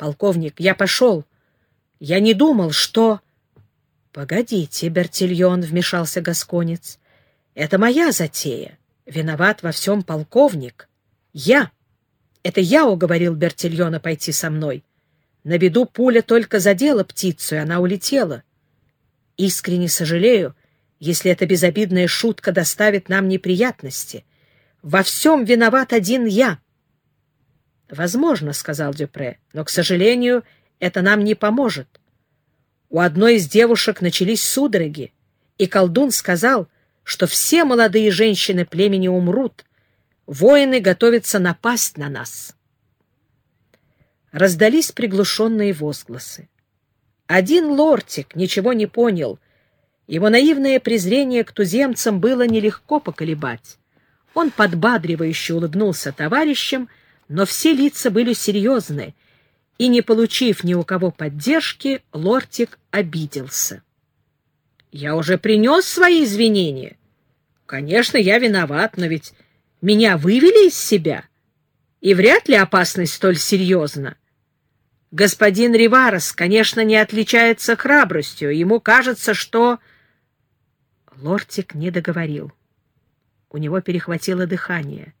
Полковник, я пошел. Я не думал, что... — Погодите, Бертильон, — вмешался Гасконец. — Это моя затея. Виноват во всем полковник. Я. Это я уговорил Бертильона пойти со мной. На беду пуля только задела птицу, и она улетела. Искренне сожалею, если эта безобидная шутка доставит нам неприятности. Во всем виноват один я. — Возможно, — сказал Дюпре, — но, к сожалению, это нам не поможет. У одной из девушек начались судороги, и колдун сказал, что все молодые женщины племени умрут. Воины готовятся напасть на нас. Раздались приглушенные возгласы. Один лортик ничего не понял. Его наивное презрение к туземцам было нелегко поколебать. Он подбадривающе улыбнулся товарищам, но все лица были серьезны, и, не получив ни у кого поддержки, лортик обиделся. «Я уже принес свои извинения. Конечно, я виноват, но ведь меня вывели из себя, и вряд ли опасность столь серьезна. Господин Риварес, конечно, не отличается храбростью. Ему кажется, что...» Лортик не договорил. У него перехватило дыхание.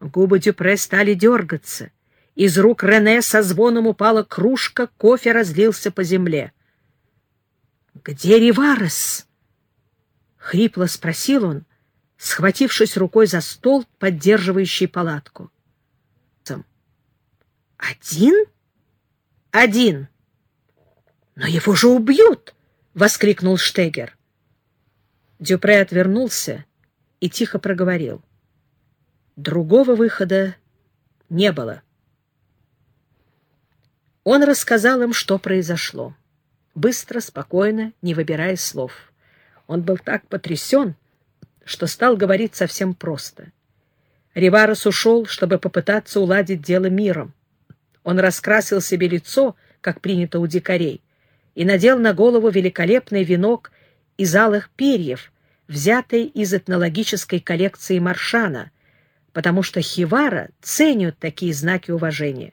Губы Дюпре стали дергаться. Из рук Рене со звоном упала кружка, кофе разлился по земле. «Где Риварес?» — хрипло спросил он, схватившись рукой за стол, поддерживающий палатку. «Один?» «Один!» «Но его же убьют!» — воскликнул Штегер. Дюпре отвернулся и тихо проговорил. Другого выхода не было. Он рассказал им, что произошло. Быстро, спокойно, не выбирая слов. Он был так потрясен, что стал говорить совсем просто. Риварес ушел, чтобы попытаться уладить дело миром. Он раскрасил себе лицо, как принято у дикарей, и надел на голову великолепный венок из алых перьев, взятый из этнологической коллекции Маршана — потому что Хивара ценят такие знаки уважения.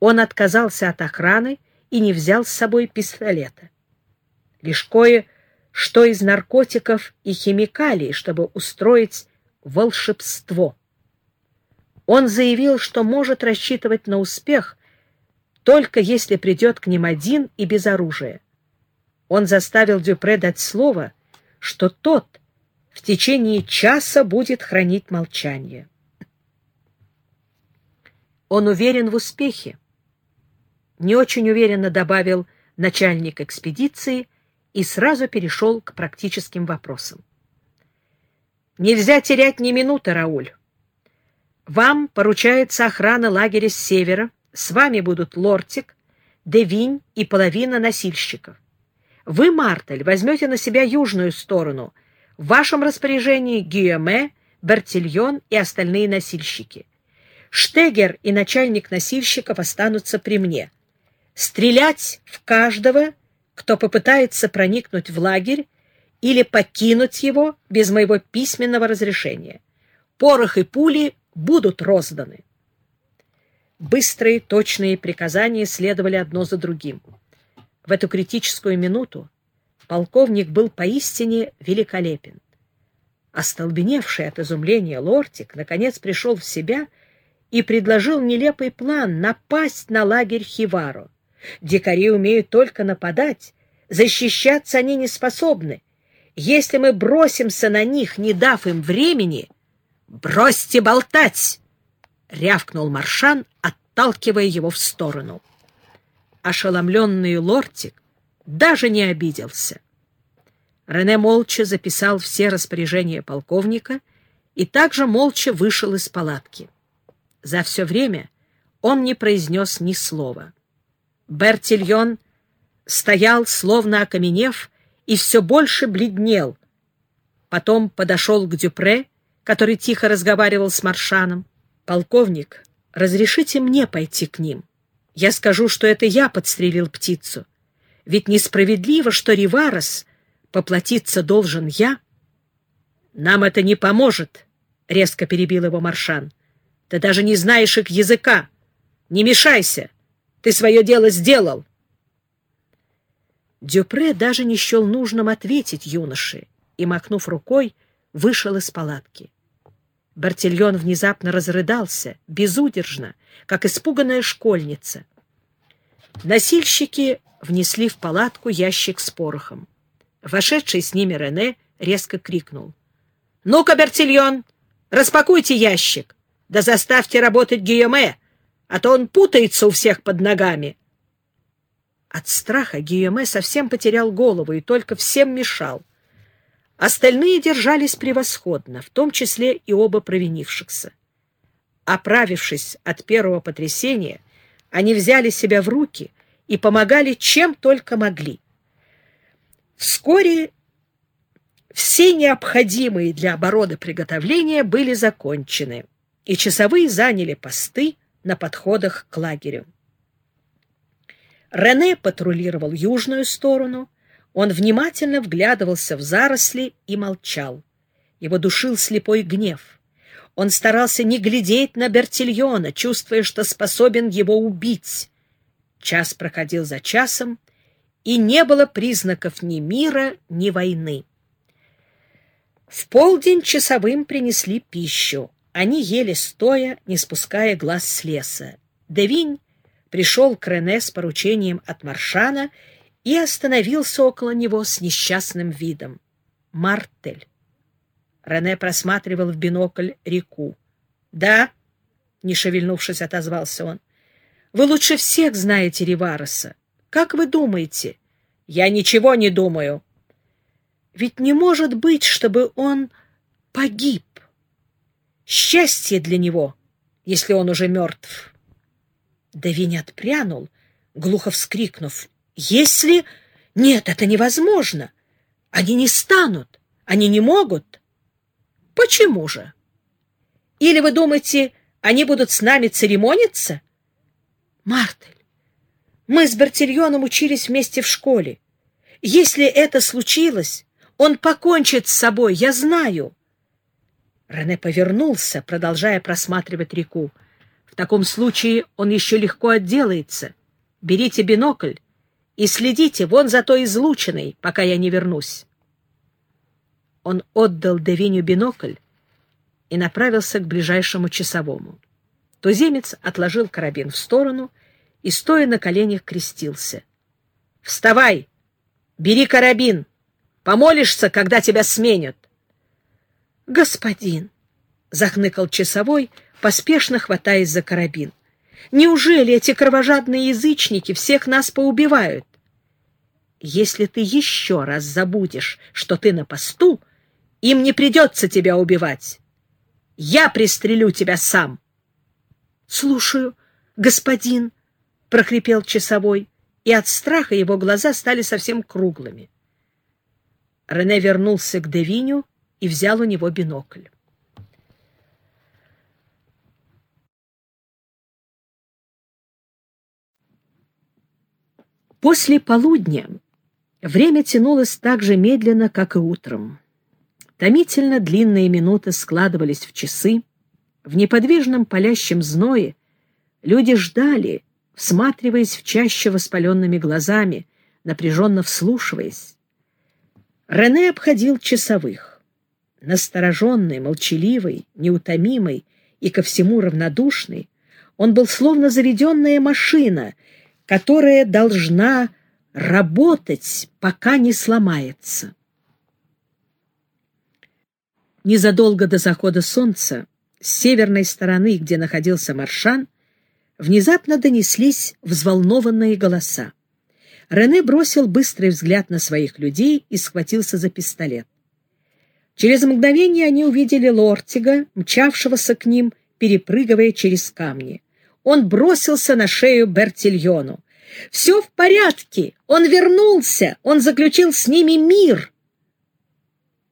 Он отказался от охраны и не взял с собой пистолета. Лишь кое-что из наркотиков и химикалий, чтобы устроить волшебство. Он заявил, что может рассчитывать на успех, только если придет к ним один и без оружия. Он заставил Дюпре дать слово, что тот — в течение часа будет хранить молчание. Он уверен в успехе. Не очень уверенно добавил начальник экспедиции и сразу перешел к практическим вопросам. Нельзя терять ни минуты, Рауль. Вам поручается охрана лагеря с севера, с вами будут Лортик, Девинь и половина носильщиков. Вы, Мартель, возьмете на себя южную сторону — в вашем распоряжении Гиоме, Бертильон и остальные носильщики. Штегер и начальник носильщиков останутся при мне. Стрелять в каждого, кто попытается проникнуть в лагерь или покинуть его без моего письменного разрешения. Порох и пули будут розданы. Быстрые, точные приказания следовали одно за другим. В эту критическую минуту полковник был поистине великолепен. Остолбеневший от изумления лортик наконец пришел в себя и предложил нелепый план напасть на лагерь Хиваро. Дикари умеют только нападать, защищаться они не способны. Если мы бросимся на них, не дав им времени, бросьте болтать! — рявкнул Маршан, отталкивая его в сторону. Ошеломленный лортик даже не обиделся. Рене молча записал все распоряжения полковника и также молча вышел из палатки. За все время он не произнес ни слова. Бертильон стоял, словно окаменев, и все больше бледнел. Потом подошел к Дюпре, который тихо разговаривал с Маршаном. «Полковник, разрешите мне пойти к ним? Я скажу, что это я подстрелил птицу. Ведь несправедливо, что Риварес поплатиться должен я. Нам это не поможет, — резко перебил его Маршан. Ты даже не знаешь их языка. Не мешайся. Ты свое дело сделал. Дюпре даже не счел нужным ответить юноше и, махнув рукой, вышел из палатки. Бартильон внезапно разрыдался, безудержно, как испуганная школьница. Носильщики внесли в палатку ящик с порохом. Вошедший с ними Рене резко крикнул. — Ну-ка, Бертильон, распакуйте ящик, да заставьте работать Гийоме, а то он путается у всех под ногами. От страха Гийоме совсем потерял голову и только всем мешал. Остальные держались превосходно, в том числе и оба провинившихся. Оправившись от первого потрясения, они взяли себя в руки и помогали чем только могли. Вскоре все необходимые для обороны приготовления были закончены, и часовые заняли посты на подходах к лагерю. Рене патрулировал южную сторону, он внимательно вглядывался в заросли и молчал. Его душил слепой гнев. Он старался не глядеть на Бертильона, чувствуя, что способен его убить. Час проходил за часом, и не было признаков ни мира, ни войны. В полдень часовым принесли пищу. Они ели стоя, не спуская глаз с леса. Девинь пришел к Рене с поручением от Маршана и остановился около него с несчастным видом. Мартель. Рене просматривал в бинокль реку. — Да, — не шевельнувшись, отозвался он. — Вы лучше всех знаете Ривареса. Как вы думаете? — Я ничего не думаю. — Ведь не может быть, чтобы он погиб. Счастье для него, если он уже мертв. Давинь отпрянул, глухо вскрикнув. «Если... Нет, это невозможно! Они не станут! Они не могут!» «Почему же? Или вы думаете, они будут с нами церемониться?» «Мартель, мы с Бертильоном учились вместе в школе. Если это случилось, он покончит с собой, я знаю». Рене повернулся, продолжая просматривать реку. В таком случае он еще легко отделается. Берите бинокль и следите вон за той излучиной, пока я не вернусь. Он отдал Девиню бинокль и направился к ближайшему часовому. Туземец отложил карабин в сторону и, стоя на коленях, крестился. — Вставай! Бери карабин! Помолишься, когда тебя сменят! — Господин! — захныкал часовой — поспешно хватаясь за карабин. «Неужели эти кровожадные язычники всех нас поубивают?» «Если ты еще раз забудешь, что ты на посту, им не придется тебя убивать. Я пристрелю тебя сам». «Слушаю, господин», — прохрипел часовой, и от страха его глаза стали совсем круглыми. Рене вернулся к Девиню и взял у него бинокль. После полудня время тянулось так же медленно, как и утром. Томительно длинные минуты складывались в часы. В неподвижном палящем зное люди ждали, всматриваясь в чаще воспаленными глазами, напряженно вслушиваясь. Рене обходил часовых. Настороженный, молчаливый, неутомимый и ко всему равнодушный, он был словно заведенная машина — которая должна работать, пока не сломается. Незадолго до захода солнца с северной стороны, где находился Маршан, внезапно донеслись взволнованные голоса. Рене бросил быстрый взгляд на своих людей и схватился за пистолет. Через мгновение они увидели Лортига, мчавшегося к ним, перепрыгивая через камни. Он бросился на шею Бертильону. «Все в порядке! Он вернулся! Он заключил с ними мир!»